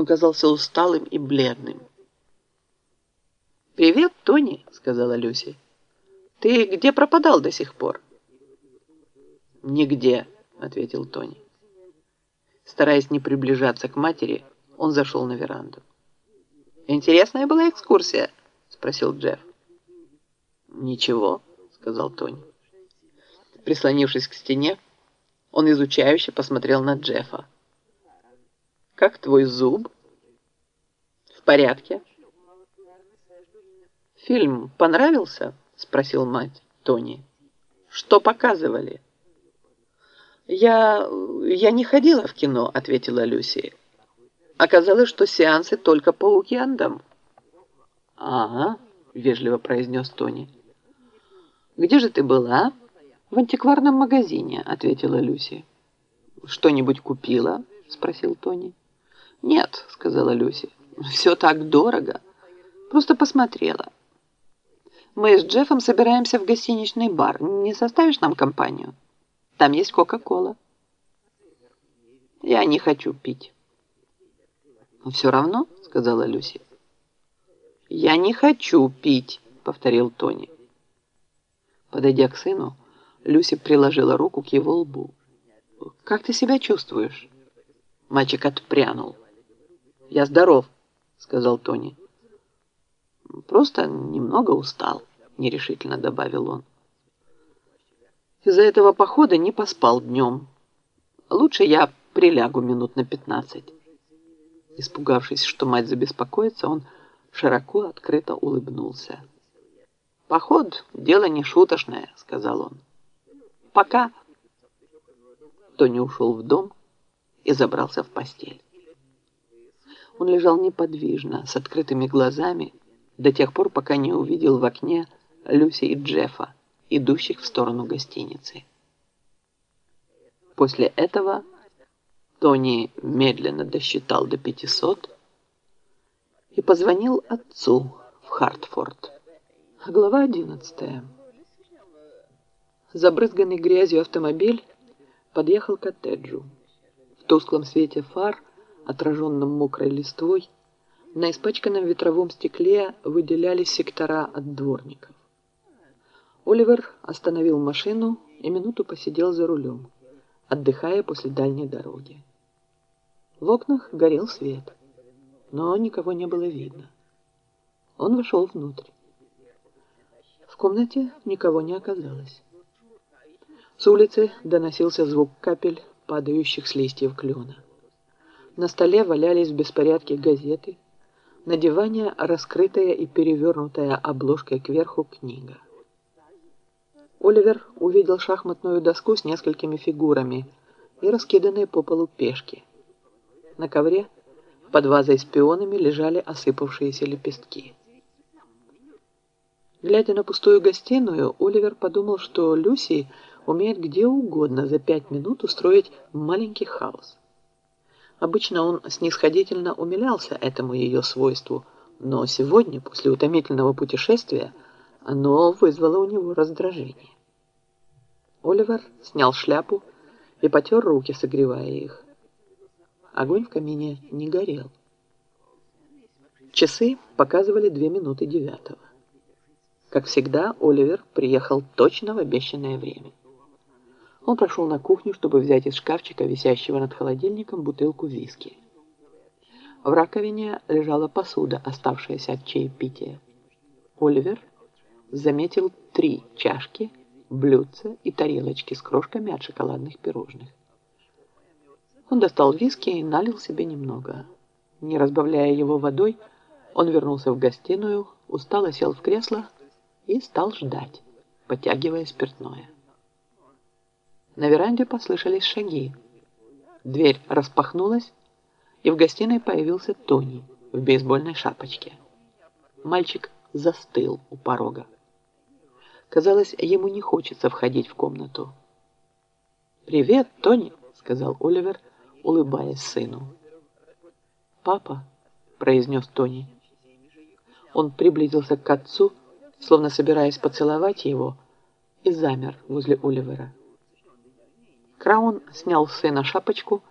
Он казался усталым и бледным. «Привет, Тони», — сказала Люси. «Ты где пропадал до сих пор?» «Нигде», — ответил Тони. Стараясь не приближаться к матери, он зашел на веранду. «Интересная была экскурсия?» — спросил Джефф. «Ничего», — сказал Тони. Прислонившись к стене, он изучающе посмотрел на Джеффа. «Как твой зуб?» «В порядке». «Фильм понравился?» — спросил мать Тони. «Что показывали?» «Я... я не ходила в кино», — ответила Люси. «Оказалось, что сеансы только по уикендам». «Ага», — вежливо произнес Тони. «Где же ты была?» «В антикварном магазине», — ответила Люси. «Что-нибудь купила?» — спросил Тони. «Нет», — сказала Люси. «Все так дорого. Просто посмотрела». Мы с Джеффом собираемся в гостиничный бар. Не составишь нам компанию? Там есть Кока-Кола. Я не хочу пить. Но все равно, сказала Люси. Я не хочу пить, повторил Тони. Подойдя к сыну, Люси приложила руку к его лбу. «Как ты себя чувствуешь?» Мальчик отпрянул. «Я здоров», — сказал Тони. Просто немного устал, нерешительно добавил он. Из-за этого похода не поспал днем. Лучше я прилягу минут на пятнадцать. Испугавшись, что мать забеспокоится, он широко открыто улыбнулся. «Поход — дело не шуточное», — сказал он. «Пока». Тони ушел в дом и забрался в постель. Он лежал неподвижно, с открытыми глазами, до тех пор, пока не увидел в окне Люси и Джеффа, идущих в сторону гостиницы. После этого Тони медленно досчитал до 500 и позвонил отцу в Хартфорд. Глава 11. Забрызганный грязью автомобиль подъехал к коттеджу. В тусклом свете фар, отраженном мокрой листвой, на испачканном ветровом стекле выделялись сектора от дворников. Оливер остановил машину и минуту посидел за рулем, отдыхая после дальней дороги. В окнах горел свет, но никого не было видно. Он вошел внутрь. В комнате никого не оказалось. С улицы доносился звук капель, падающих с листьев клена. На столе валялись в беспорядке газеты, на диване раскрытая и перевернутая обложкой кверху книга. Оливер увидел шахматную доску с несколькими фигурами и раскиданные по полу пешки. На ковре под вазой с пионами лежали осыпавшиеся лепестки. Глядя на пустую гостиную, Оливер подумал, что Люси умеет где угодно за пять минут устроить маленький хаос. Обычно он снисходительно умилялся этому ее свойству, но сегодня, после утомительного путешествия, оно вызвало у него раздражение. Оливер снял шляпу и потер руки, согревая их. Огонь в камине не горел. Часы показывали две минуты девятого. Как всегда, Оливер приехал точно в обещанное время. Он прошел на кухню, чтобы взять из шкафчика, висящего над холодильником, бутылку виски. В раковине лежала посуда, оставшаяся от чаепития. Оливер заметил три чашки, блюдца и тарелочки с крошками от шоколадных пирожных. Он достал виски и налил себе немного. Не разбавляя его водой, он вернулся в гостиную, устало сел в кресло и стал ждать, подтягивая спиртное. На веранде послышались шаги. Дверь распахнулась, и в гостиной появился Тони в бейсбольной шапочке. Мальчик застыл у порога. Казалось, ему не хочется входить в комнату. «Привет, Тони», — сказал Оливер, улыбаясь сыну. «Папа», — произнес Тони. Он приблизился к отцу, словно собираясь поцеловать его, и замер возле Оливера. Краун снял с сына шапочку